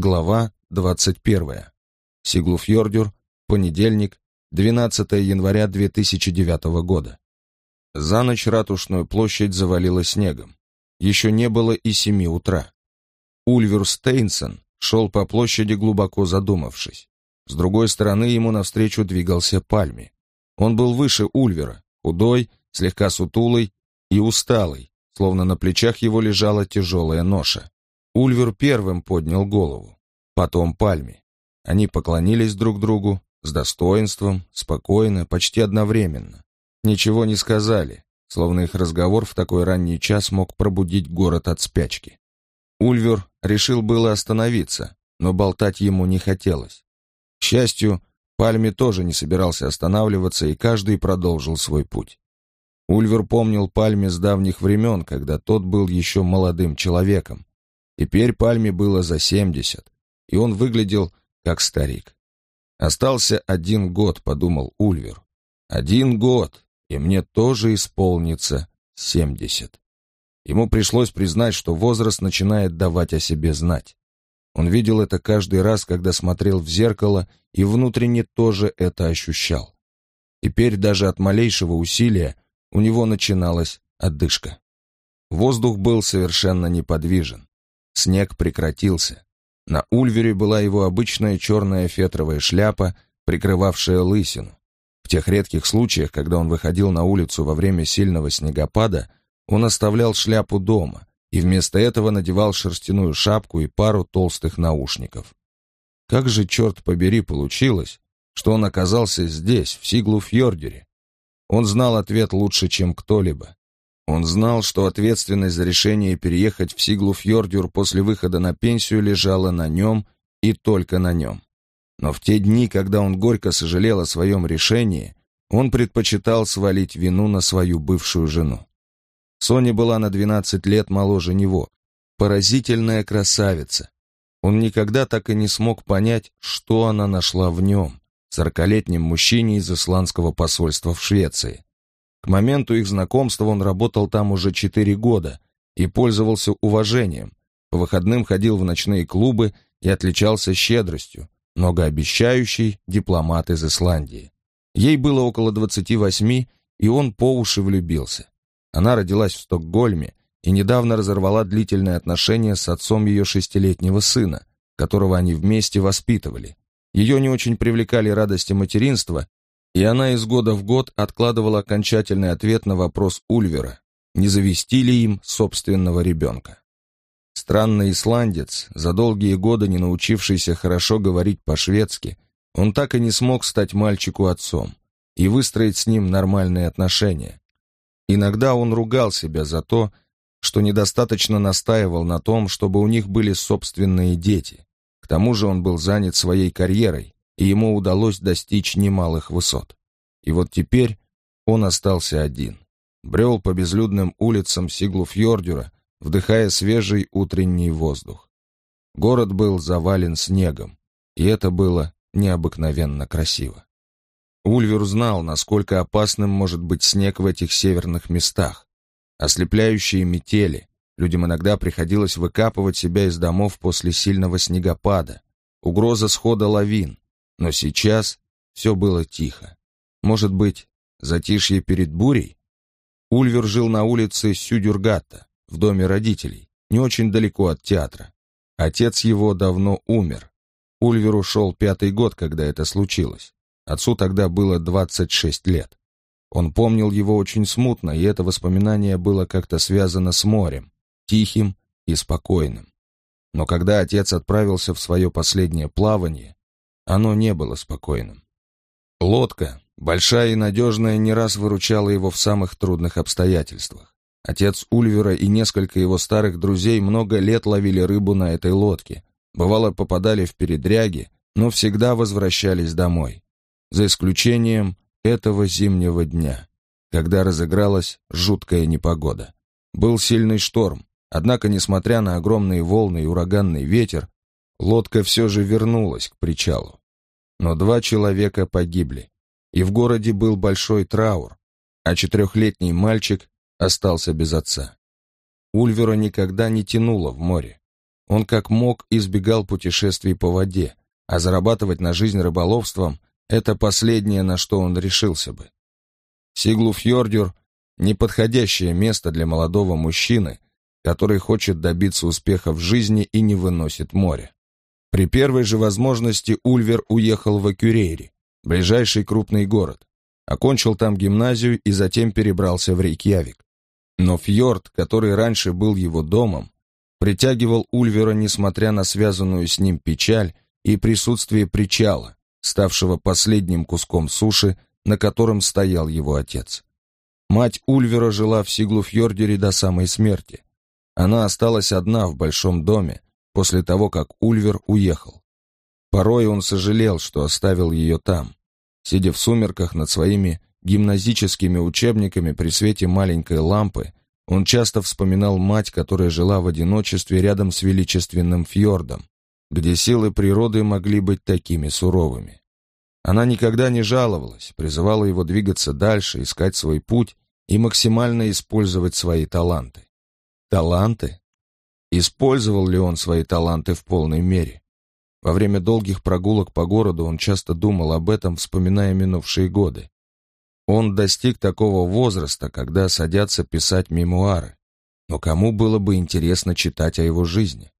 Глава 21. Сиглуфьордюр, понедельник, 12 января 2009 года. За ночь ратушную площадь завалило снегом. Еще не было и семи утра. Ульвер Стейнсон шел по площади, глубоко задумавшись. С другой стороны ему навстречу двигался Пальми. Он был выше Ульвера, худой, слегка сутулый и усталый, словно на плечах его лежала тяжелая ноша. Ульвер первым поднял голову, потом Пальми. Они поклонились друг другу с достоинством, спокойно, почти одновременно. Ничего не сказали, словно их разговор в такой ранний час мог пробудить город от спячки. Ульвер решил было остановиться, но болтать ему не хотелось. К счастью, Пальми тоже не собирался останавливаться, и каждый продолжил свой путь. Ульвер помнил Пальми с давних времен, когда тот был еще молодым человеком, Теперь Пальме было за семьдесят, и он выглядел как старик. «Остался один год», — подумал Ульвер. «Один год, и мне тоже исполнится семьдесят». Ему пришлось признать, что возраст начинает давать о себе знать. Он видел это каждый раз, когда смотрел в зеркало, и внутренне тоже это ощущал. Теперь даже от малейшего усилия у него начиналась отдышка. Воздух был совершенно неподвижен. Снег прекратился. На Ульвере была его обычная черная фетровая шляпа, прикрывавшая лысину. В тех редких случаях, когда он выходил на улицу во время сильного снегопада, он оставлял шляпу дома и вместо этого надевал шерстяную шапку и пару толстых наушников. Как же, черт побери, получилось, что он оказался здесь, в Сиглу-Фьордере? Он знал ответ лучше, чем кто-либо. Он знал, что ответственность за решение переехать в Сиглу-Фьордюр после выхода на пенсию лежала на нем и только на нем. Но в те дни, когда он горько сожалел о своем решении, он предпочитал свалить вину на свою бывшую жену. Соня была на 12 лет моложе него, поразительная красавица. Он никогда так и не смог понять, что она нашла в нем, сорокалетнем мужчине из исландского посольства в Швеции. К моменту их знакомства он работал там уже четыре года и пользовался уважением. По выходным ходил в ночные клубы и отличался щедростью, многообещающий дипломат из Исландии. Ей было около 28, и он по уши влюбился. Она родилась в Стокгольме и недавно разорвала длительные отношения с отцом ее шестилетнего сына, которого они вместе воспитывали. Ее не очень привлекали радости материнства, и она из года в год откладывала окончательный ответ на вопрос Ульвера, не завести ли им собственного ребенка. Странный исландец, за долгие годы не научившийся хорошо говорить по-шведски, он так и не смог стать мальчику отцом и выстроить с ним нормальные отношения. Иногда он ругал себя за то, что недостаточно настаивал на том, чтобы у них были собственные дети. К тому же он был занят своей карьерой, и ему удалось достичь немалых высот. И вот теперь он остался один. Брел по безлюдным улицам Сиглуфьордюра, вдыхая свежий утренний воздух. Город был завален снегом, и это было необыкновенно красиво. Ульвер знал, насколько опасным может быть снег в этих северных местах. Ослепляющие метели, людям иногда приходилось выкапывать себя из домов после сильного снегопада, угроза схода лавин, но сейчас все было тихо. Может быть, затишье перед бурей? Ульвер жил на улице Сюдюргата, в доме родителей, не очень далеко от театра. Отец его давно умер. Ульверу шел пятый год, когда это случилось. Отцу тогда было 26 лет. Он помнил его очень смутно, и это воспоминание было как-то связано с морем, тихим и спокойным. Но когда отец отправился в свое последнее плавание, оно не было спокойным. Лодка, большая и надежная, не раз выручала его в самых трудных обстоятельствах. Отец Ульвера и несколько его старых друзей много лет ловили рыбу на этой лодке. Бывало, попадали в передряги, но всегда возвращались домой. За исключением этого зимнего дня, когда разыгралась жуткая непогода. Был сильный шторм, однако, несмотря на огромные волны и ураганный ветер, лодка все же вернулась к причалу но два человека погибли, и в городе был большой траур, а четырехлетний мальчик остался без отца. Ульвера никогда не тянуло в море. Он как мог избегал путешествий по воде, а зарабатывать на жизнь рыболовством — это последнее, на что он решился бы. Сиглуфьордюр — неподходящее место для молодого мужчины, который хочет добиться успеха в жизни и не выносит море. При первой же возможности Ульвер уехал в Акюрейри, ближайший крупный город, окончил там гимназию и затем перебрался в Рейкьявик. Но фьорд, который раньше был его домом, притягивал Ульвера, несмотря на связанную с ним печаль и присутствие причала, ставшего последним куском суши, на котором стоял его отец. Мать Ульвера жила в Сиглуфьордере до самой смерти. Она осталась одна в большом доме после того, как Ульвер уехал. Порой он сожалел, что оставил ее там. Сидя в сумерках над своими гимназическими учебниками при свете маленькой лампы, он часто вспоминал мать, которая жила в одиночестве рядом с величественным фьордом, где силы природы могли быть такими суровыми. Она никогда не жаловалась, призывала его двигаться дальше, искать свой путь и максимально использовать свои таланты. Таланты? Использовал ли он свои таланты в полной мере? Во время долгих прогулок по городу он часто думал об этом, вспоминая минувшие годы. Он достиг такого возраста, когда садятся писать мемуары. Но кому было бы интересно читать о его жизни?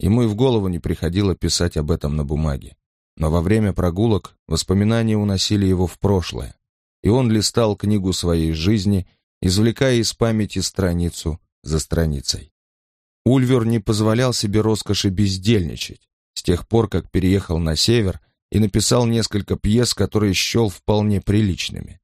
Ему и в голову не приходило писать об этом на бумаге. Но во время прогулок воспоминания уносили его в прошлое, и он листал книгу своей жизни, извлекая из памяти страницу за страницей. Ульвер не позволял себе роскоши бездельничать, с тех пор, как переехал на север и написал несколько пьес, которые счел вполне приличными.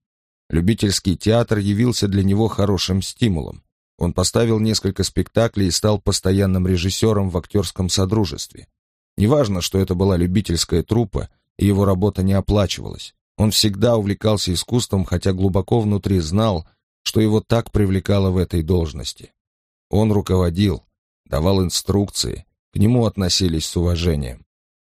Любительский театр явился для него хорошим стимулом. Он поставил несколько спектаклей и стал постоянным режиссером в актерском содружестве. Неважно, что это была любительская труппа, и его работа не оплачивалась. Он всегда увлекался искусством, хотя глубоко внутри знал, что его так привлекало в этой должности. Он руководил, давал инструкции, к нему относились с уважением.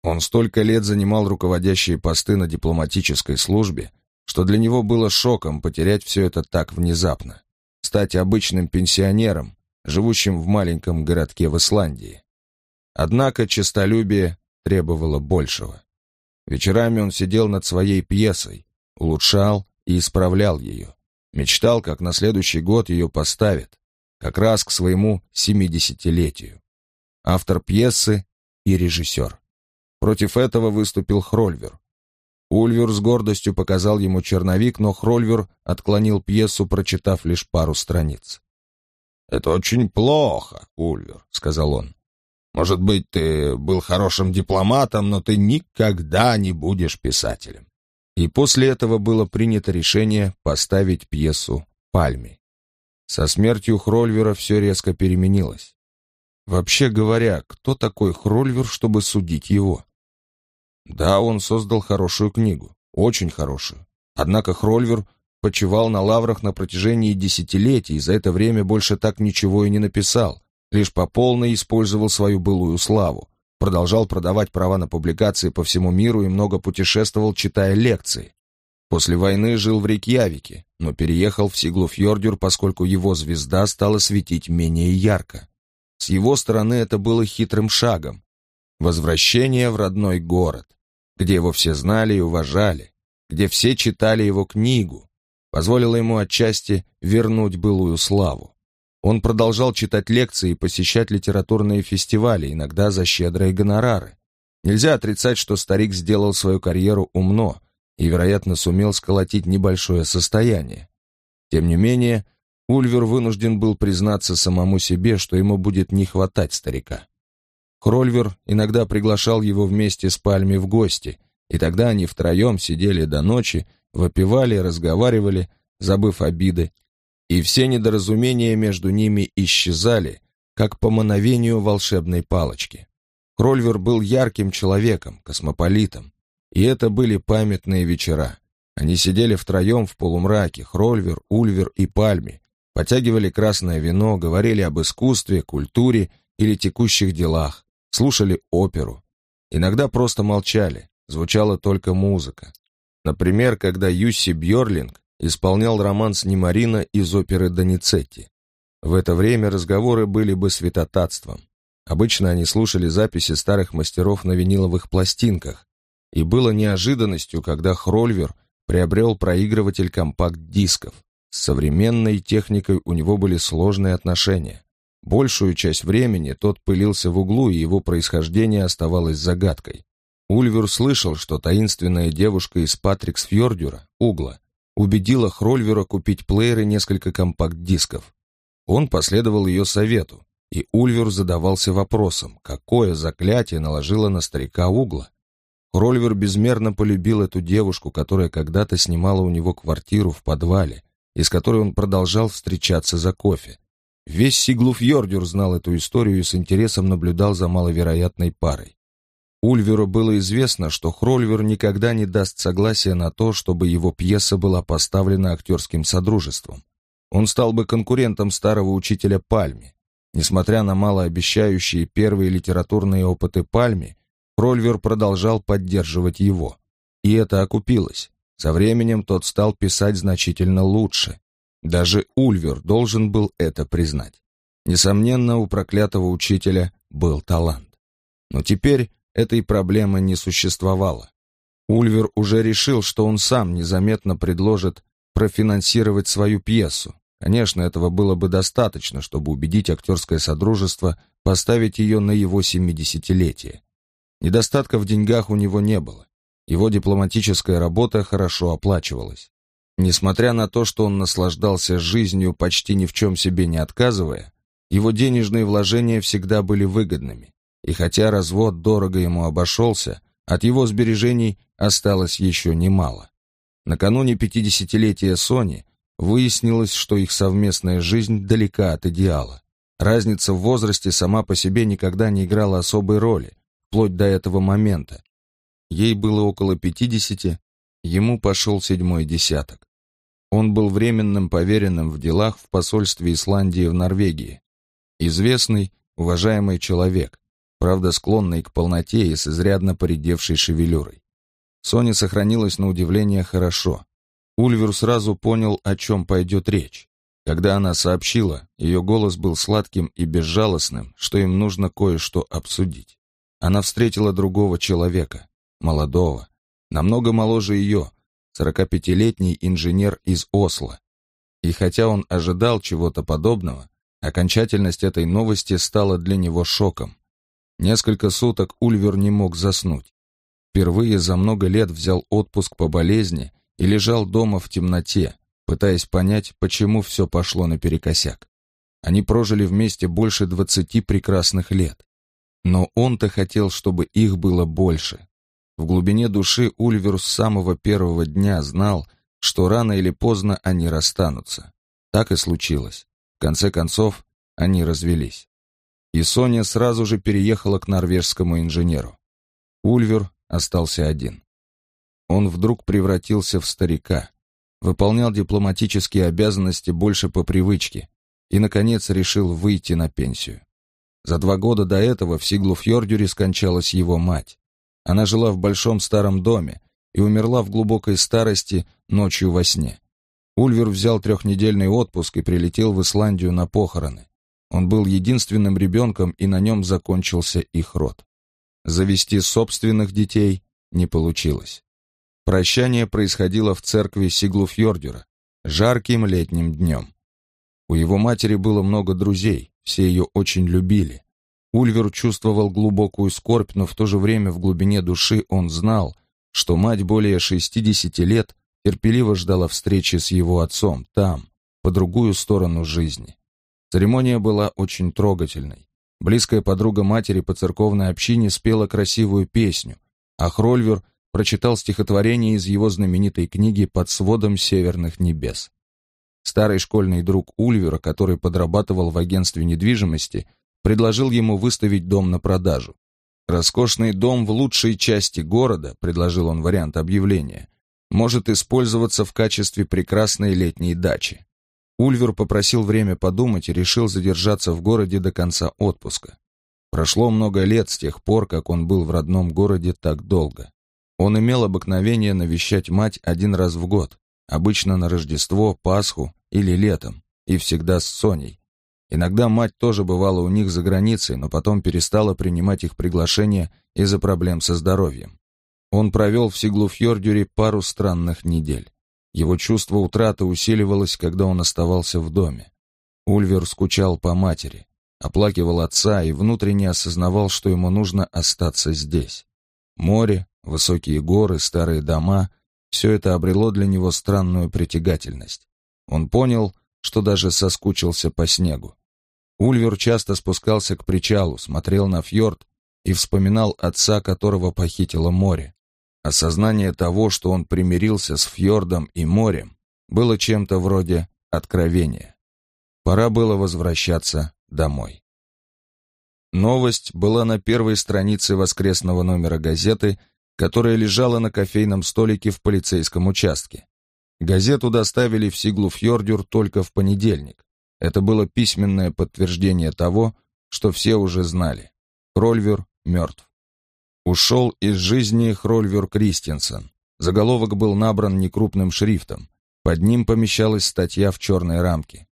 Он столько лет занимал руководящие посты на дипломатической службе, что для него было шоком потерять все это так внезапно, стать обычным пенсионером, живущим в маленьком городке в Исландии. Однако честолюбие требовало большего. Вечерами он сидел над своей пьесой, улучшал и исправлял ее, мечтал, как на следующий год ее поставят, как раз к своему семидесятилетию. Автор пьесы и режиссер. Против этого выступил Хрольвер, Ульвер с гордостью показал ему черновик, но Хрольвер отклонил пьесу, прочитав лишь пару страниц. «Это очень плохо, Ульвер», — сказал он. «Может быть, ты был хорошим дипломатом, но ты никогда не будешь писателем». И после этого было принято решение поставить пьесу Пальми. Со смертью Хрольвера все резко переменилось. Вообще говоря, кто такой Хрольвер, чтобы судить его? Да, он создал хорошую книгу, очень хорошую. Однако Хрольвер почивал на лаврах на протяжении десятилетий и за это время больше так ничего и не написал, лишь по полной использовал свою былую славу, продолжал продавать права на публикации по всему миру и много путешествовал, читая лекции. После войны жил в Рейкьявике, но переехал в Сиглуфьордюр, поскольку его звезда стала светить менее ярко. С его стороны это было хитрым шагом, Возвращение в родной город, где его все знали и уважали, где все читали его книгу, позволило ему отчасти вернуть былую славу. Он продолжал читать лекции и посещать литературные фестивали, иногда за щедрые гонорары. Нельзя отрицать, что старик сделал свою карьеру умно и, вероятно, сумел сколотить небольшое состояние. Тем не менее, Ульвер вынужден был признаться самому себе, что ему будет не хватать старика. Хрольвер иногда приглашал его вместе с Пальми в гости, и тогда они втроем сидели до ночи, выпивали, разговаривали, забыв обиды, и все недоразумения между ними исчезали, как по мановению волшебной палочки. Хрольвер был ярким человеком, космополитом, и это были памятные вечера. Они сидели втроем в полумраке, Хрольвер, Ульвер и Пальми, потягивали красное вино, говорили об искусстве, культуре или текущих делах, слушали оперу. Иногда просто молчали, звучала только музыка. Например, когда Юсси Бьорлинг исполнял романс Неморино из оперы Доницетти. В это время разговоры были бы святотатством. Обычно они слушали записи старых мастеров на виниловых пластинках, и было неожиданностью, когда Хрольвер приобрел проигрыватель компакт-дисков. С современной техникой у него были сложные отношения. Большую часть времени тот пылился в углу, и его происхождение оставалось загадкой. Ульвер слышал, что таинственная девушка из Патриксфьордюра, Угла, убедила Хрольвера купить плеер и несколько компакт-дисков. Он последовал ее совету, и Ульвер задавался вопросом, какое заклятие наложило на старика Угла. Хрольвер безмерно полюбил эту девушку, которая когда-то снимала у него квартиру в подвале, и с которой он продолжал встречаться за кофе. Весь Сиглуфьордюр знал эту историю и с интересом наблюдал за маловероятной парой. Ульверу было известно, что Хрольвер никогда не даст согласия на то, чтобы его пьеса была поставлена актерским содружеством. Он стал бы конкурентом старого учителя Пальми. Несмотря на малообещающие первые литературные опыты Пальми, Хрольвер продолжал поддерживать его. И это окупилось. Со временем тот стал писать значительно лучше. Даже Ульвер должен был это признать. Несомненно, у проклятого учителя был талант. Но теперь этой проблемы не существовало. Ульвер уже решил, что он сам незаметно предложит профинансировать свою пьесу. Конечно, этого было бы достаточно, чтобы убедить актерское содружество поставить ее на его семидесятилетие. Недостатка в деньгах у него не было. Его дипломатическая работа хорошо оплачивалась. Несмотря на то, что он наслаждался жизнью, почти ни в чем себе не отказывая, его денежные вложения всегда были выгодными. И хотя развод дорого ему обошелся, от его сбережений осталось еще немало. Накануне пятидесятилетия Сони выяснилось, что их совместная жизнь далека от идеала. Разница в возрасте сама по себе никогда не играла особой роли, вплоть до этого момента. Ей было около пятидесяти, ему пошел седьмой десяток. Он был временным поверенным в делах в посольстве Исландии в Норвегии. Известный, уважаемый человек, правда склонной к полноте и с изрядно поредевшей шевелюрой. Соня сохранилась на удивление хорошо. Ульвер сразу понял, о чем пойдет речь. Когда она сообщила, ее голос был сладким и безжалостным, что им нужно кое-что обсудить. Она встретила другого человека, молодого, намного моложе ее, 45-летний инженер из Осло. И хотя он ожидал чего-то подобного, окончательность этой новости стала для него шоком. Несколько суток Ульвер не мог заснуть. Впервые за много лет взял отпуск по болезни и лежал дома в темноте, пытаясь понять, почему все пошло наперекосяк. Они прожили вместе больше двадцати прекрасных лет. Но он-то хотел, чтобы их было больше. В глубине души Ульвер с самого первого дня знал, что рано или поздно они расстанутся. Так и случилось. В конце концов, они развелись и Соня сразу же переехала к норвежскому инженеру. Ульвер остался один. Он вдруг превратился в старика, выполнял дипломатические обязанности больше по привычке и, наконец, решил выйти на пенсию. За два года до этого в Сиглуфьордюре скончалась его мать. Она жила в большом старом доме и умерла в глубокой старости ночью во сне. Ульвер взял трехнедельный отпуск и прилетел в Исландию на похороны. Он был единственным ребенком, и на нем закончился их род. Завести собственных детей не получилось. Прощание происходило в церкви Сиглуфьордюра, жарким летним днем. У его матери было много друзей, все ее очень любили. Ульвер чувствовал глубокую скорбь, но в то же время в глубине души он знал, что мать более 60 лет терпеливо ждала встречи с его отцом там, по другую сторону жизни. Церемония была очень трогательной. Близкая подруга матери по церковной общине спела красивую песню, а Хрольвер прочитал стихотворение из его знаменитой книги «Под сводом северных небес». Старый школьный друг Ульвера, который подрабатывал в агентстве недвижимости, предложил ему выставить дом на продажу. «Роскошный дом в лучшей части города», — предложил он вариант объявления, «может использоваться в качестве прекрасной летней дачи. Ульвер попросил время подумать и решил задержаться в городе до конца отпуска. Прошло много лет с тех пор, как он был в родном городе так долго. Он имел обыкновение навещать мать один раз в год, обычно на Рождество, Пасху или летом, и всегда с Соней. Иногда мать тоже бывала у них за границей, но потом перестала принимать их приглашения из-за проблем со здоровьем. Он провел в Сиглуфьордюре пару странных недель. Его чувство утраты усиливалось, когда он оставался в доме. Ульвер скучал по матери, оплакивал отца и внутренне осознавал, что ему нужно остаться здесь. Море, высокие горы, старые дома — все это обрело для него странную притягательность. Он понял, что даже соскучился по снегу. Ульвер часто спускался к причалу, смотрел на фьорд и вспоминал отца, которого похитило море. Осознание того, что он примирился с фьордом и морем, было чем-то вроде откровения. Пора было возвращаться домой. Новость была на первой странице воскресного номера газеты, которая лежала на кофейном столике в полицейском участке. Газету доставили в Сиглуфьордюр только в понедельник. Это было письменное подтверждение того, что все уже знали. Хрольвер мертв. Ушел из жизни Хрольвер Кристенсен. Заголовок был набран некрупным шрифтом. Под ним помещалась статья в черной рамке.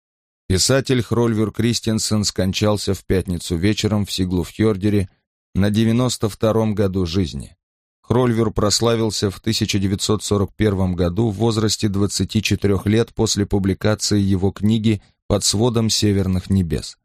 Писатель Хрольвер Кристенсен скончался в пятницу вечером в Сиглуфьордере на 92-м году жизни. Хрольвер прославился в 1941 году в возрасте 24 лет после публикации его книги под сводом северных небес.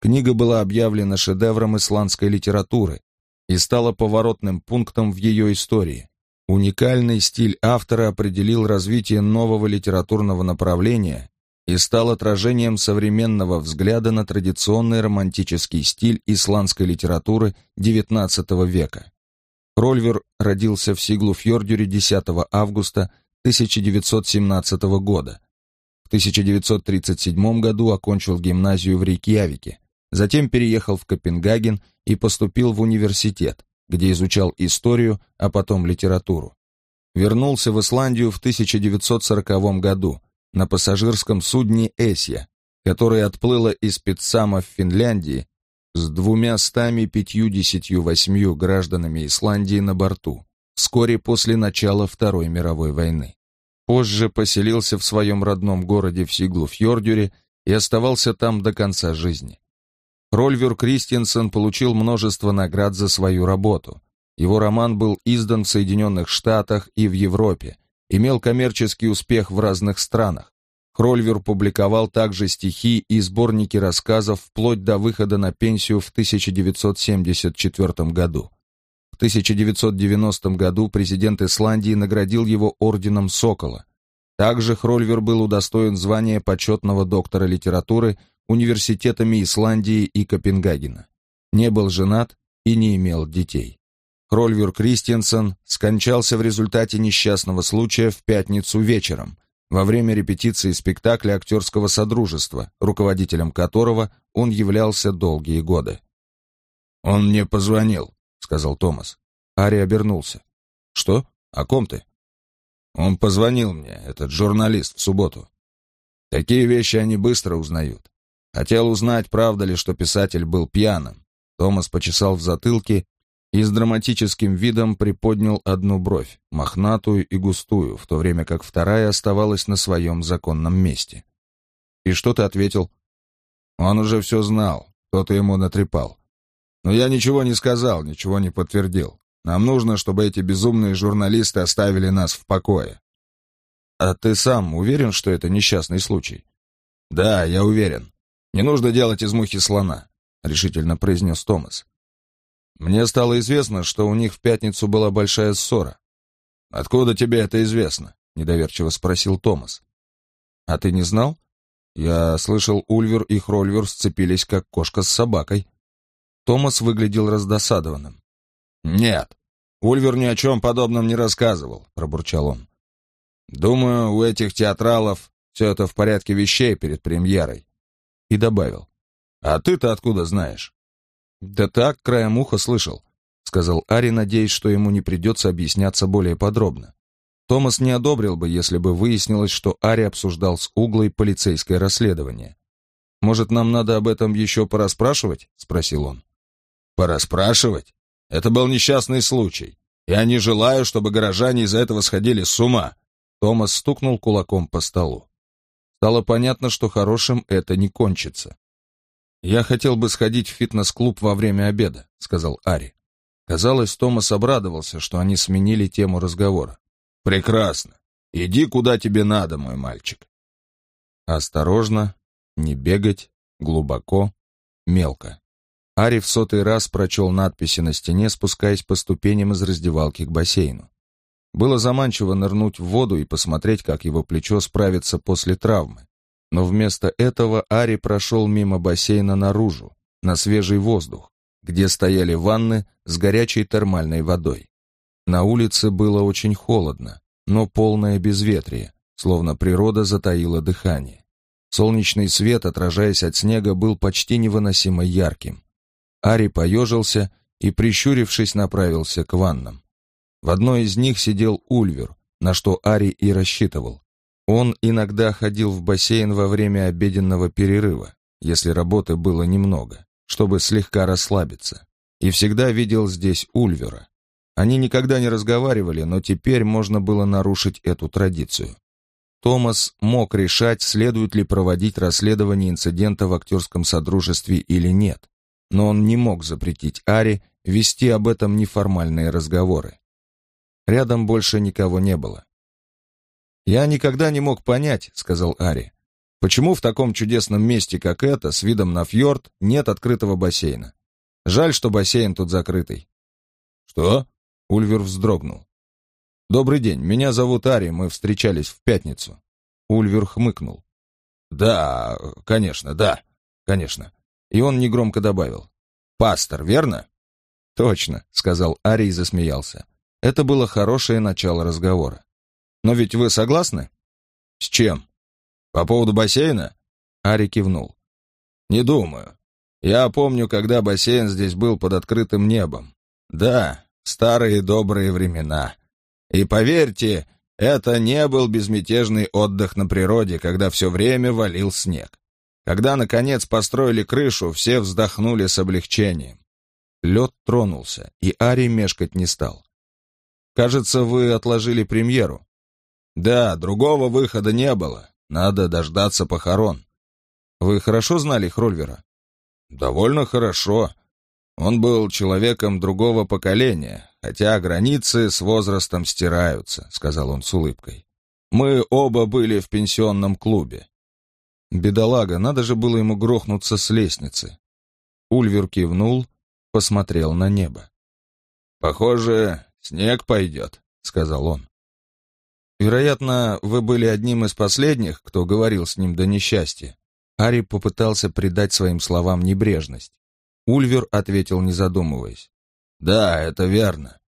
Книга была объявлена шедевром исландской литературы и стала поворотным пунктом в ее истории. Уникальный стиль автора определил развитие нового литературного направления и стал отражением современного взгляда на традиционный романтический стиль исландской литературы XIX века. Рольвер родился в Сиглуфьордюре 10 августа 1917 года 1937 году окончил гимназию в Рейкьявике, затем переехал в Копенгаген и поступил в университет, где изучал историю, а потом литературу. Вернулся в Исландию в 1940 году на пассажирском судне «Эсья», которое отплыло из Питсама в Финляндии с двумястами пятьюдесятью восьмью гражданами Исландии на борту, вскоре после начала Второй мировой войны. Позже поселился в своем родном городе в Сиглу-Фьордюре и оставался там до конца жизни. Рольвер Кристенсен получил множество наград за свою работу. Его роман был издан в Соединенных Штатах и в Европе, имел коммерческий успех в разных странах. Хрольвер публиковал также стихи и сборники рассказов вплоть до выхода на пенсию в 1974 году. В 1990 году президент Исландии наградил его орденом Сокола. Также Хрольвер был удостоен звания почетного доктора литературы университетами Исландии и Копенгагена. Не был женат и не имел детей. Хрольвер Кристенсен скончался в результате несчастного случая в пятницу вечером, во время репетиции спектакля актерского содружества, руководителем которого он являлся долгие годы. «Он мне позвонил», сказал Томас. Ари обернулся. «Что? О ком ты?» «Он позвонил мне, этот журналист, в субботу. Такие вещи они быстро узнают. Хотел узнать, правда ли, что писатель был пьяным. Томас почесал в затылке и с драматическим видом приподнял одну бровь, мохнатую и густую, в то время как вторая оставалась на своем законном месте. «И что ты ответил?» «Он уже все знал, кто-то ему натрепал. Но я ничего не сказал, ничего не подтвердил. Нам нужно, чтобы эти безумные журналисты оставили нас в покое. А ты сам уверен, что это несчастный случай? Да, я уверен. Не нужно делать из мухи слона, решительно произнес Томас. Мне стало известно, что у них в пятницу была большая ссора. Откуда тебе это известно? недоверчиво спросил Томас. А ты не знал? Я слышал, Ульвер и Хрольвер сцепились как кошка с собакой. Томас выглядел раздосадованным. «Нет, Ульвер ни о чем подобном не рассказывал», — пробурчал он. «Думаю, у этих театралов все это в порядке вещей перед премьерой». И добавил. «А ты-то откуда знаешь?» «Да так, краем уха слышал», — сказал Ари, надеясь, что ему не придется объясняться более подробно. Томас не одобрил бы, если бы выяснилось, что Ари обсуждал с Углой полицейское расследование. «Может, нам надо об этом еще порасспрашивать?» — спросил он. Пораспрашивать? Это был несчастный случай. Я не желаю, чтобы горожане из-за этого сходили с ума. Томас стукнул кулаком по столу. Стало понятно, что хорошим это не кончится. «Я хотел бы сходить в фитнес-клуб во время обеда», — сказал Ари. Казалось, Томас обрадовался, что они сменили тему разговора. «Прекрасно. Иди куда тебе надо, мой мальчик». Осторожно, не бегать, глубоко, мелко. Ари в сотый раз прочел надписи на стене, спускаясь по ступеням из раздевалки к бассейну. Было заманчиво нырнуть в воду и посмотреть, как его плечо справится после травмы. Но вместо этого Ари прошел мимо бассейна наружу, на свежий воздух, где стояли ванны с горячей термальной водой. На улице было очень холодно, но полное безветрие, словно природа затаила дыхание. Солнечный свет, отражаясь от снега, был почти невыносимо ярким. Ари поежился и, прищурившись, направился к ваннам. В одной из них сидел Ульвер, на что Ари и рассчитывал. Он иногда ходил в бассейн во время обеденного перерыва, если работы было немного, чтобы слегка расслабиться, и всегда видел здесь Ульвера. Они никогда не разговаривали, но теперь можно было нарушить эту традицию. Томас мог решать, следует ли проводить расследование инцидента в актерском содружестве или нет но он не мог запретить Ари вести об этом неформальные разговоры. Рядом больше никого не было. «Я никогда не мог понять», — сказал Ари, «почему в таком чудесном месте, как это, с видом на фьорд, нет открытого бассейна. Жаль, что бассейн тут закрытый». «Что?» — Ульвер вздрогнул. «Добрый день, меня зовут Ари, мы встречались в пятницу». Ульвер хмыкнул. «Да, конечно, да, конечно. И он негромко добавил. «Пастор, верно?» «Точно», — сказал Ари и засмеялся. Это было хорошее начало разговора. «Но ведь вы согласны?» «С чем? По поводу бассейна?» Ари кивнул. «Не думаю. Я помню, когда бассейн здесь был под открытым небом. Да, старые добрые времена. И поверьте, это не был безмятежный отдых на природе, когда все время валил снег. Когда, наконец, построили крышу, все вздохнули с облегчением. Лед тронулся, и Ари мешкать не стал. «Кажется, вы отложили премьеру». «Да, другого выхода не было. Надо дождаться похорон». «Вы хорошо знали Хрольвера?» «Довольно хорошо. Он был человеком другого поколения, хотя границы с возрастом стираются», — сказал он с улыбкой. «Мы оба были в пенсионном клубе. Бедолага, надо же было ему грохнуться с лестницы. Ульвер кивнул, посмотрел на небо. «Похоже, снег пойдет», — сказал он. «Вероятно, вы были одним из последних, кто говорил с ним до несчастья». Ари попытался придать своим словам небрежность. Ульвер ответил, не задумываясь. «Да, это верно.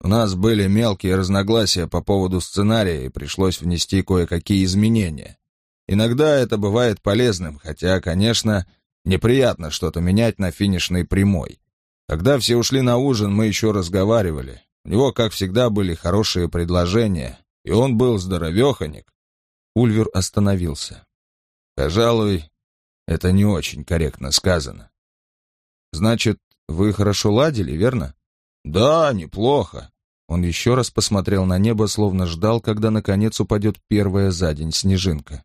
У нас были мелкие разногласия по поводу сценария, и пришлось внести кое-какие изменения. Иногда это бывает полезным, хотя, конечно, неприятно что-то менять на финишной прямой. Когда все ушли на ужин, мы еще разговаривали. У него, как всегда, были хорошие предложения, и он был здоровеханик. Ульвер остановился. Пожалуй, это не очень корректно сказано. Значит, вы хорошо ладили, верно? Да, неплохо. Он еще раз посмотрел на небо, словно ждал, когда наконец упадет первая за день снежинка.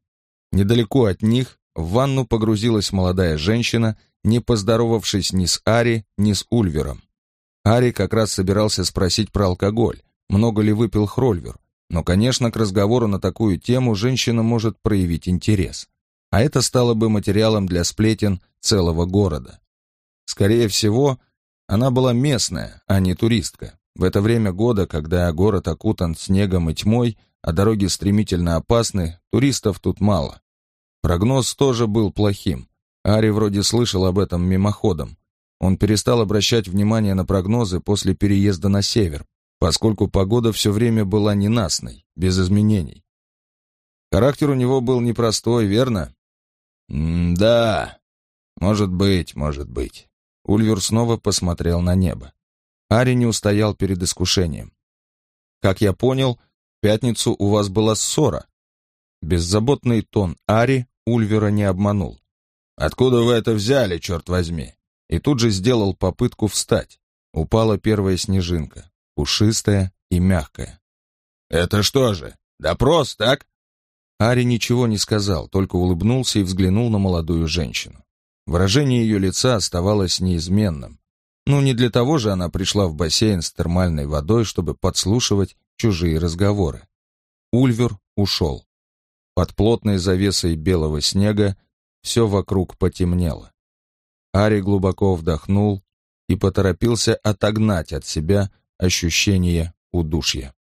Недалеко от них в ванну погрузилась молодая женщина, не поздоровавшись ни с Ари, ни с Ульвером. Ари как раз собирался спросить про алкоголь, много ли выпил Хрольвер, но, конечно, к разговору на такую тему женщина может проявить интерес. А это стало бы материалом для сплетен целого города. Скорее всего, она была местная, а не туристка. В это время года, когда город окутан снегом и тьмой, а дороги стремительно опасны, туристов тут мало. Прогноз тоже был плохим. Ари вроде слышал об этом мимоходом. Он перестал обращать внимание на прогнозы после переезда на север, поскольку погода все время была ненастной, без изменений. Характер у него был непростой, верно? Да, может быть, может быть. Ульвер снова посмотрел на небо. Ари не устоял перед искушением. Как я понял, в пятницу у вас была ссора. Беззаботный тон Ари Ульвера не обманул. «Откуда вы это взяли, черт возьми?» И тут же сделал попытку встать. Упала первая снежинка, пушистая и мягкая. «Это что же, допрос, так?» Ари ничего не сказал, только улыбнулся и взглянул на молодую женщину. Выражение ее лица оставалось неизменным. Ну, не для того же она пришла в бассейн с термальной водой, чтобы подслушивать чужие разговоры. Ульвер ушел. Под плотной завесой белого снега все вокруг потемнело. Ари глубоко вдохнул и поторопился отогнать от себя ощущение удушья.